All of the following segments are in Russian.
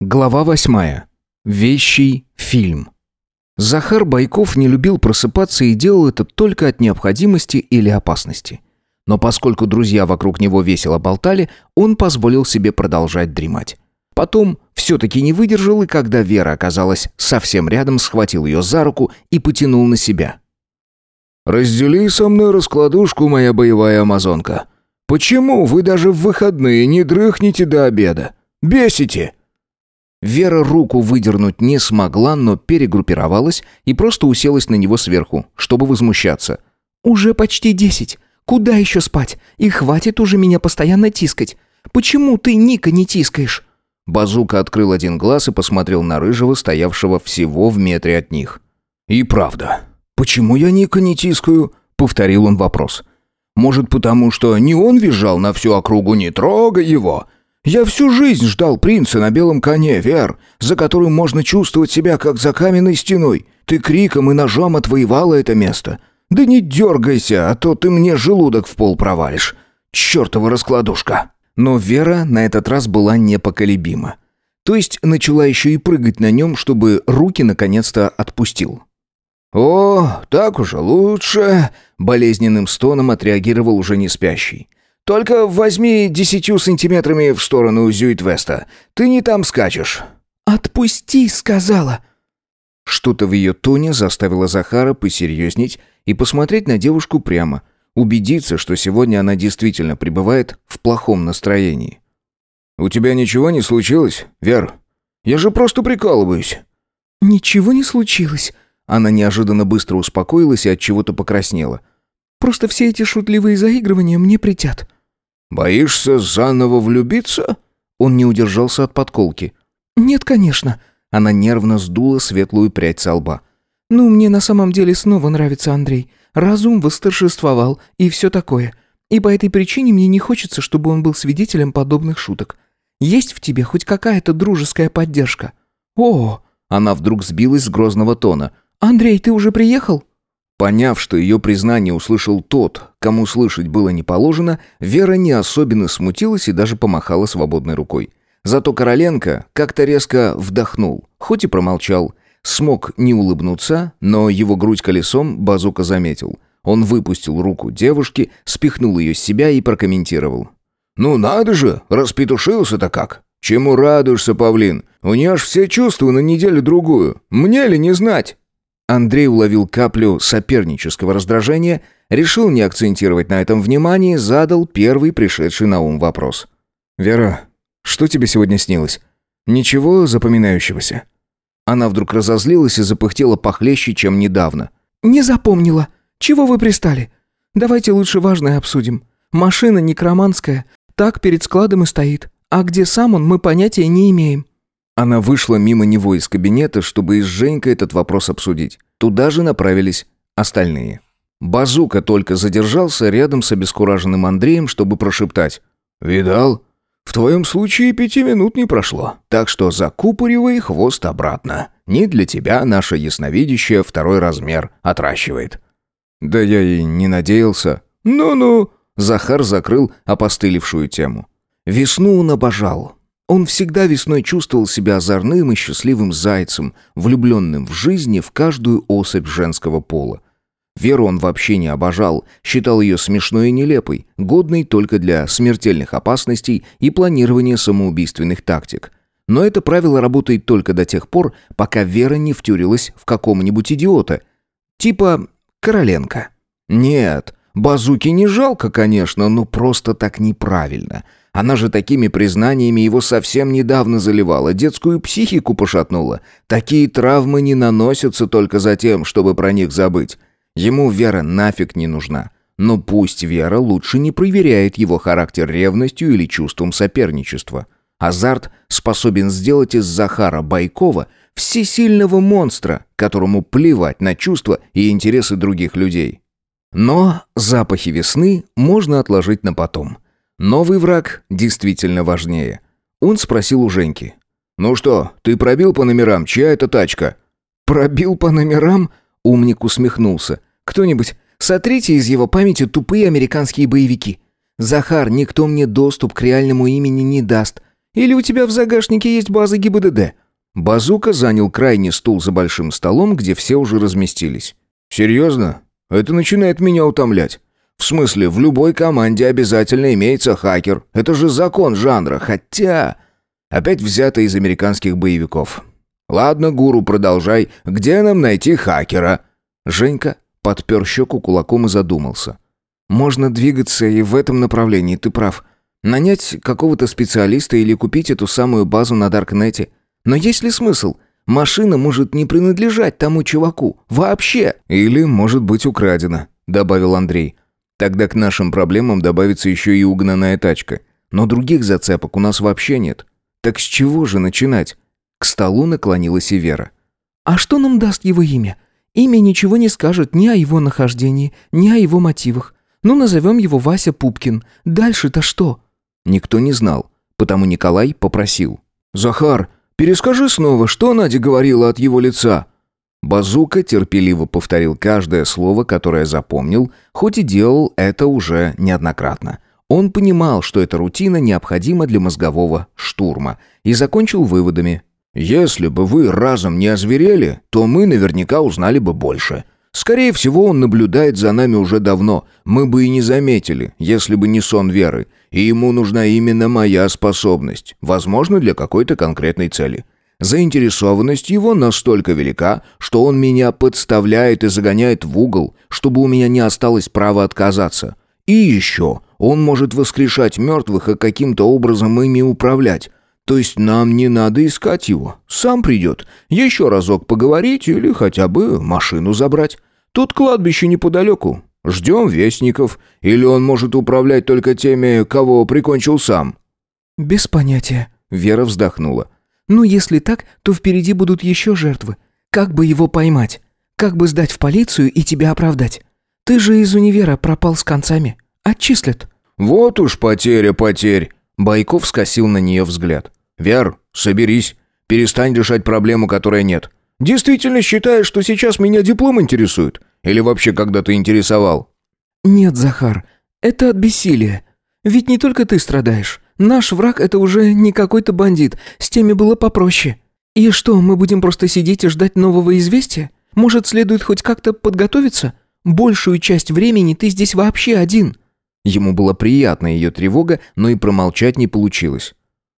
Глава восьмая. Вещий фильм. Захар Байков не любил просыпаться и делал это только от необходимости или опасности. Но поскольку друзья вокруг него весело болтали, он позволил себе продолжать дремать. Потом все-таки не выдержал, и когда Вера оказалась совсем рядом, схватил ее за руку и потянул на себя. «Раздели со мной раскладушку, моя боевая амазонка. Почему вы даже в выходные не дрыхнете до обеда? Бесите!» Вера руку выдернуть не смогла, но перегруппировалась и просто уселась на него сверху, чтобы возмущаться. «Уже почти десять. Куда еще спать? И хватит уже меня постоянно тискать. Почему ты Ника не тискаешь?» Базука открыл один глаз и посмотрел на Рыжего, стоявшего всего в метре от них. «И правда. Почему я Ника не тискаю?» — повторил он вопрос. «Может, потому что не он визжал на всю округу «не трогай его», я всю жизнь ждал принца на белом коне, Вер, за которым можно чувствовать себя, как за каменной стеной. Ты криком и ножом отвоевала это место. Да не дергайся, а то ты мне желудок в пол провалишь. Чертова раскладушка!» Но Вера на этот раз была непоколебима. То есть начала еще и прыгать на нем, чтобы руки наконец-то отпустил. «О, так уже лучше!» — болезненным стоном отреагировал уже не спящий. Только возьми десятью сантиметрами в сторону Зюит-Веста. Ты не там скачешь». «Отпусти», — сказала. Что-то в ее тоне заставило Захара посерьезнеть и посмотреть на девушку прямо, убедиться, что сегодня она действительно пребывает в плохом настроении. «У тебя ничего не случилось, Вер? Я же просто прикалываюсь». «Ничего не случилось». Она неожиданно быстро успокоилась и от чего-то покраснела. «Просто все эти шутливые заигрывания мне притят». «Боишься заново влюбиться?» Он не удержался от подколки. «Нет, конечно». Она нервно сдула светлую прядь со лба. «Ну, мне на самом деле снова нравится Андрей. Разум восторжествовал и все такое. И по этой причине мне не хочется, чтобы он был свидетелем подобных шуток. Есть в тебе хоть какая-то дружеская поддержка?» «О!» Она вдруг сбилась с грозного тона. «Андрей, ты уже приехал?» Поняв, что ее признание услышал тот, кому слышать было не положено, Вера не особенно смутилась и даже помахала свободной рукой. Зато Короленко как-то резко вдохнул, хоть и промолчал. Смог не улыбнуться, но его грудь колесом базука заметил. Он выпустил руку девушки, спихнул ее с себя и прокомментировал. «Ну надо же, распетушился-то как! Чему радуешься, павлин? У нее аж все чувства на неделю-другую. Мне ли не знать?» Андрей уловил каплю сопернического раздражения, решил не акцентировать на этом внимание, задал первый пришедший на ум вопрос. «Вера, что тебе сегодня снилось? Ничего запоминающегося?» Она вдруг разозлилась и запыхтела похлеще, чем недавно. «Не запомнила. Чего вы пристали? Давайте лучше важное обсудим. Машина некроманская, так перед складом и стоит. А где сам он, мы понятия не имеем. Она вышла мимо него из кабинета, чтобы и с Женькой этот вопрос обсудить. Туда же направились остальные. Базука только задержался рядом с обескураженным Андреем, чтобы прошептать. «Видал? В твоем случае пяти минут не прошло, так что закупоривай хвост обратно. Не для тебя наша ясновидящая второй размер отращивает». «Да я и не надеялся». «Ну-ну». Захар закрыл опостылевшую тему. Весну он обожал. Он всегда весной чувствовал себя озорным и счастливым зайцем, влюбленным в жизнь в каждую особь женского пола. Веру он вообще не обожал, считал ее смешной и нелепой, годной только для смертельных опасностей и планирования самоубийственных тактик. Но это правило работает только до тех пор, пока Вера не втюрилась в какого-нибудь идиота. Типа Короленко. Нет, базуки не жалко, конечно, но просто так неправильно – она же такими признаниями его совсем недавно заливала, детскую психику пошатнула. Такие травмы не наносятся только за тем, чтобы про них забыть. Ему Вера нафиг не нужна. Но пусть Вера лучше не проверяет его характер ревностью или чувством соперничества. Азарт способен сделать из Захара Байкова всесильного монстра, которому плевать на чувства и интересы других людей. Но запахи весны можно отложить на потом – Новый враг действительно важнее. Он спросил у Женьки. «Ну что, ты пробил по номерам, чья это тачка?» «Пробил по номерам?» Умник усмехнулся. «Кто-нибудь, сотрите из его памяти тупые американские боевики. Захар, никто мне доступ к реальному имени не даст. Или у тебя в загашнике есть база ГИБДД?» Базука занял крайний стул за большим столом, где все уже разместились. «Серьезно? Это начинает меня утомлять. В смысле, в любой команде обязательно имеется хакер. Это же закон жанра. Хотя...» Опять взято из американских боевиков. «Ладно, гуру, продолжай. Где нам найти хакера?» Женька подпер щеку кулаком и задумался. «Можно двигаться и в этом направлении, ты прав. Нанять какого-то специалиста или купить эту самую базу на Даркнете. Но есть ли смысл? Машина может не принадлежать тому чуваку. Вообще!» «Или может быть украдена», — добавил Андрей. «Тогда к нашим проблемам добавится еще и угнанная тачка. Но других зацепок у нас вообще нет. Так с чего же начинать?» К столу наклонилась и Вера. «А что нам даст его имя? Имя ничего не скажет ни о его нахождении, ни о его мотивах. Ну, назовем его Вася Пупкин. Дальше-то что?» Никто не знал, потому Николай попросил. «Захар, перескажи снова, что Надя говорила от его лица?» Базука терпеливо повторил каждое слово, которое запомнил, хоть и делал это уже неоднократно. Он понимал, что эта рутина необходима для мозгового штурма, и закончил выводами. Если бы вы разом не озверели, то мы наверняка узнали бы больше. Скорее всего, он наблюдает за нами уже давно. Мы бы и не заметили, если бы не сон Веры. И ему нужна именно моя способность, возможно, для какой-то конкретной цели. Заинтересованность его настолько велика, что он меня подставляет и загоняет в угол, чтобы у меня не осталось права отказаться. И еще, он может воскрешать мертвых и каким-то образом ими управлять. То есть нам не надо искать его. Сам придет. Еще разок поговорить или хотя бы машину забрать. Тут кладбище неподалеку. Ждем вестников. Или он может управлять только теми, кого прикончил сам». «Без понятия», — Вера вздохнула. «Ну, если так, то впереди будут еще жертвы. Как бы его поймать? Как бы сдать в полицию и тебя оправдать? Ты же из универа пропал с концами. Отчислят». «Вот уж потеря потерь», — Байков скосил на нее взгляд. «Вер, соберись. Перестань решать проблему, которой нет. Действительно считаешь, что сейчас меня диплом интересует? Или вообще когда-то интересовал?» «Нет, Захар, это от бессилия. Ведь не только ты страдаешь. Наш враг — это уже не какой-то бандит. С теми было попроще. И что, мы будем просто сидеть и ждать нового известия? Может, следует хоть как-то подготовиться? Большую часть времени ты здесь вообще один». Ему была приятна ее тревога, но и промолчать не получилось.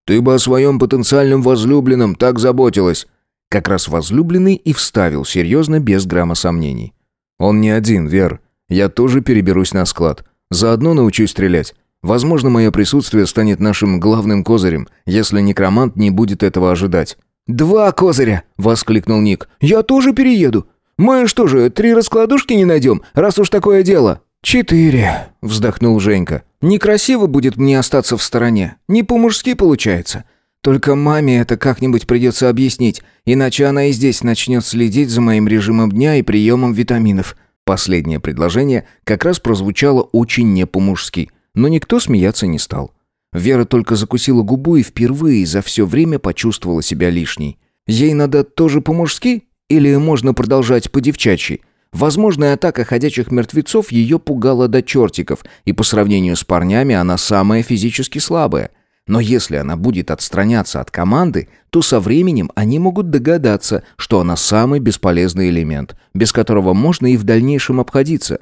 Ты бы о своем потенциальном возлюбленном так заботилась». Как раз возлюбленный и вставил, серьезно, без грамма сомнений. «Он не один, Вер. Я тоже переберусь на склад. Заодно научусь стрелять. Возможно, мое присутствие станет нашим главным козырем, если некромант не будет этого ожидать». «Два козыря!» — воскликнул Ник. «Я тоже перееду. Мы что же, три раскладушки не найдем, раз уж такое дело?» «Четыре», — вздохнул Женька. «Некрасиво будет мне остаться в стороне. Не по-мужски получается. Только маме это как-нибудь придется объяснить, иначе она и здесь начнет следить за моим режимом дня и приемом витаминов». Последнее предложение как раз прозвучало очень не по-мужски, но никто смеяться не стал. Вера только закусила губу и впервые за все время почувствовала себя лишней. Ей надо тоже по-мужски? Или можно продолжать по-девчачьи? Возможная атака ходячих мертвецов ее пугала до чертиков, и по сравнению с парнями она самая физически слабая. Но если она будет отстраняться от команды, то со временем они могут догадаться, что она самый бесполезный элемент, без которого можно и в дальнейшем обходиться.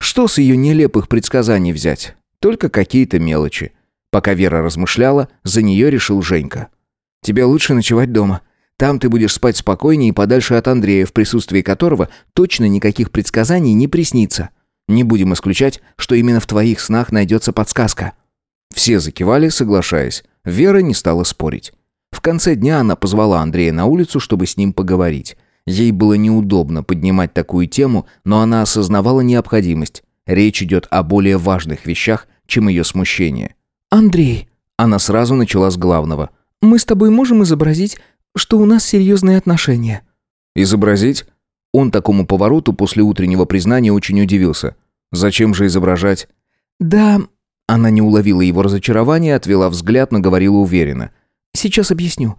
Что с ее нелепых предсказаний взять? Только какие-то мелочи. Пока Вера размышляла, за нее решил Женька. «Тебе лучше ночевать дома. Там ты будешь спать спокойнее и подальше от Андрея, в присутствии которого точно никаких предсказаний не приснится. Не будем исключать, что именно в твоих снах найдется подсказка». Все закивали, соглашаясь. Вера не стала спорить. В конце дня она позвала Андрея на улицу, чтобы с ним поговорить. Ей было неудобно поднимать такую тему, но она осознавала необходимость. Речь идет о более важных вещах, чем ее смущение. «Андрей!» Она сразу начала с главного. «Мы с тобой можем изобразить, что у нас серьезные отношения». «Изобразить?» Он такому повороту после утреннего признания очень удивился. «Зачем же изображать?» «Да...» Она не уловила его разочарования, отвела взгляд, но говорила уверенно. «Сейчас объясню.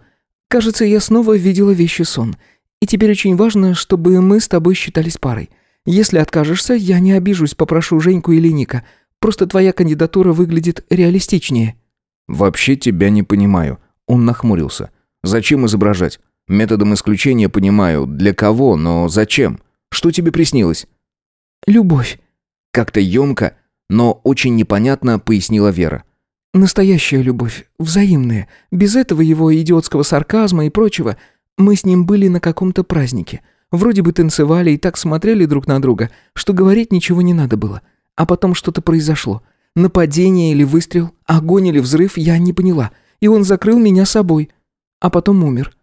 Кажется, я снова видела вещи сон. И теперь очень важно, чтобы мы с тобой считались парой. Если откажешься, я не обижусь, попрошу Женьку или Ника. Просто твоя кандидатура выглядит реалистичнее». «Вообще тебя не понимаю», Он нахмурился. «Зачем изображать? Методом исключения понимаю, для кого, но зачем? Что тебе приснилось?» «Любовь», — как-то емко, но очень непонятно пояснила Вера. «Настоящая любовь, взаимная, без этого его идиотского сарказма и прочего. Мы с ним были на каком-то празднике. Вроде бы танцевали и так смотрели друг на друга, что говорить ничего не надо было. А потом что-то произошло. Нападение или выстрел, огонь или взрыв, я не поняла. И он закрыл меня собой. А потом умер.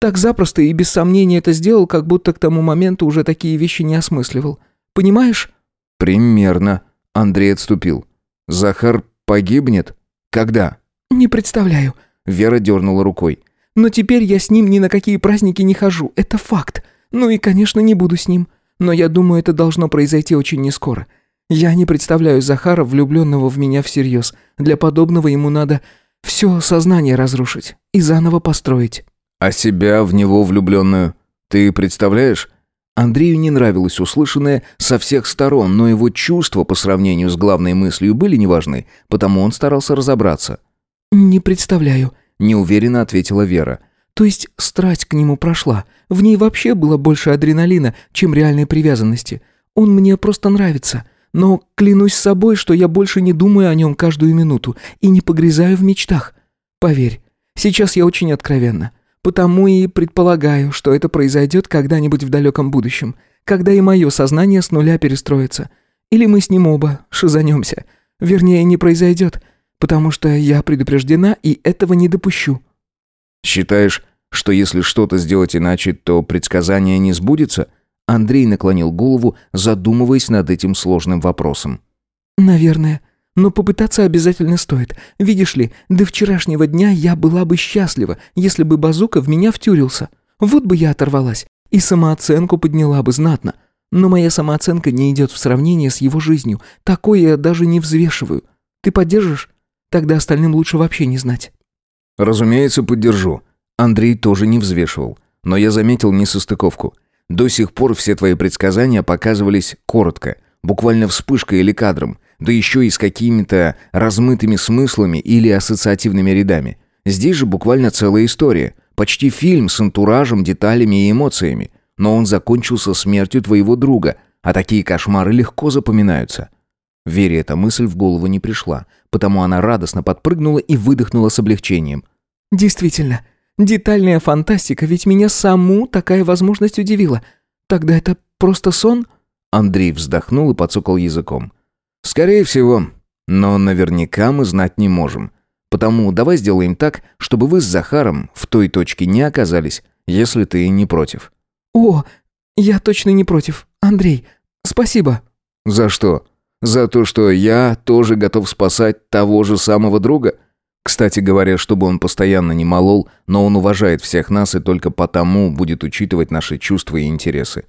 Так запросто и без сомнения это сделал, как будто к тому моменту уже такие вещи не осмысливал. Понимаешь? Примерно. Андрей отступил. Захар погибнет? Когда? Не представляю. Вера дернула рукой. Но теперь я с ним ни на какие праздники не хожу. Это факт. Ну и, конечно, не буду с ним. Но я думаю, это должно произойти очень нескоро. Я не представляю Захара, влюбленного в меня всерьез. Для подобного ему надо все сознание разрушить и заново построить. А себя в него влюбленную ты представляешь? Андрею не нравилось услышанное со всех сторон, но его чувства по сравнению с главной мыслью были неважны, потому он старался разобраться. «Не представляю», — неуверенно ответила Вера. «То есть страсть к нему прошла. В ней вообще было больше адреналина, чем реальной привязанности. Он мне просто нравится. Но клянусь собой, что я больше не думаю о нем каждую минуту и не погрязаю в мечтах. Поверь, сейчас я очень откровенна. Потому и предполагаю, что это произойдет когда-нибудь в далеком будущем, когда и мое сознание с нуля перестроится. Или мы с ним оба шизанемся. Вернее, не произойдет, потому что я предупреждена и этого не допущу». «Считаешь, что если что-то сделать иначе, то предсказание не сбудется?» Андрей наклонил голову, задумываясь над этим сложным вопросом. «Наверное. Но попытаться обязательно стоит. Видишь ли, до вчерашнего дня я была бы счастлива, если бы базука в меня втюрился. Вот бы я оторвалась. И самооценку подняла бы знатно. Но моя самооценка не идет в сравнение с его жизнью. Такое я даже не взвешиваю. Ты поддержишь? Тогда остальным лучше вообще не знать». «Разумеется, поддержу». Андрей тоже не взвешивал. Но я заметил несостыковку. До сих пор все твои предсказания показывались коротко, буквально вспышкой или кадром, да еще и с какими-то размытыми смыслами или ассоциативными рядами. Здесь же буквально целая история, почти фильм с антуражем, деталями и эмоциями. Но он закончился смертью твоего друга, а такие кошмары легко запоминаются. Вере эта мысль в голову не пришла, потому она радостно подпрыгнула и выдохнула с облегчением. «Действительно, Детальная фантастика, ведь меня саму такая возможность удивила. Тогда это просто сон?» Андрей вздохнул и подсокал языком. «Скорее всего. Но наверняка мы знать не можем. Потому давай сделаем так, чтобы вы с Захаром в той точке не оказались, если ты не против». «О, я точно не против. Андрей, спасибо». «За что? За то, что я тоже готов спасать того же самого друга?» Кстати говоря, чтобы он постоянно не молол, но он уважает всех нас и только потому будет учитывать наши чувства и интересы.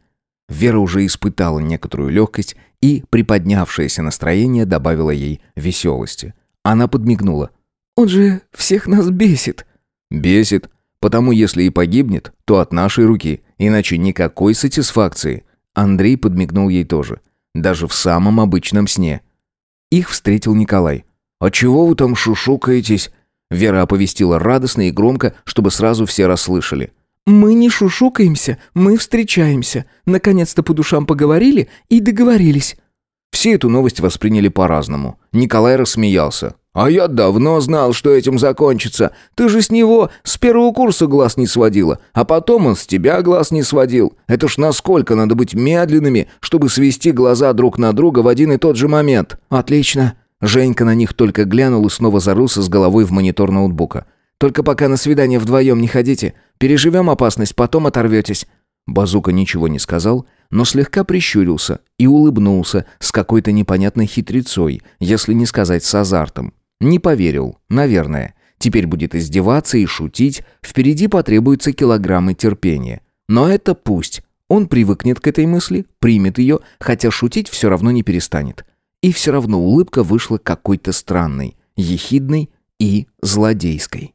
Вера уже испытала некоторую легкость, и приподнявшееся настроение добавило ей веселости. Она подмигнула. «Он же всех нас бесит». «Бесит, потому если и погибнет, то от нашей руки, иначе никакой сатисфакции». Андрей подмигнул ей тоже, даже в самом обычном сне. Их встретил Николай. «А чего вы там шушукаетесь?» Вера оповестила радостно и громко, чтобы сразу все расслышали. «Мы не шушукаемся, мы встречаемся. Наконец-то по душам поговорили и договорились». Все эту новость восприняли по-разному. Николай рассмеялся. «А я давно знал, что этим закончится. Ты же с него с первого курса глаз не сводила, а потом он с тебя глаз не сводил. Это ж насколько надо быть медленными, чтобы свести глаза друг на друга в один и тот же момент». «Отлично. Женька на них только глянул и снова зарылся с головой в монитор ноутбука. «Только пока на свидание вдвоем не ходите. Переживем опасность, потом оторветесь». Базука ничего не сказал, но слегка прищурился и улыбнулся с какой-то непонятной хитрецой, если не сказать с азартом. Не поверил, наверное. Теперь будет издеваться и шутить, впереди потребуются килограммы терпения. Но это пусть. Он привыкнет к этой мысли, примет ее, хотя шутить все равно не перестанет. И все равно улыбка вышла какой-то странной, ехидной и злодейской.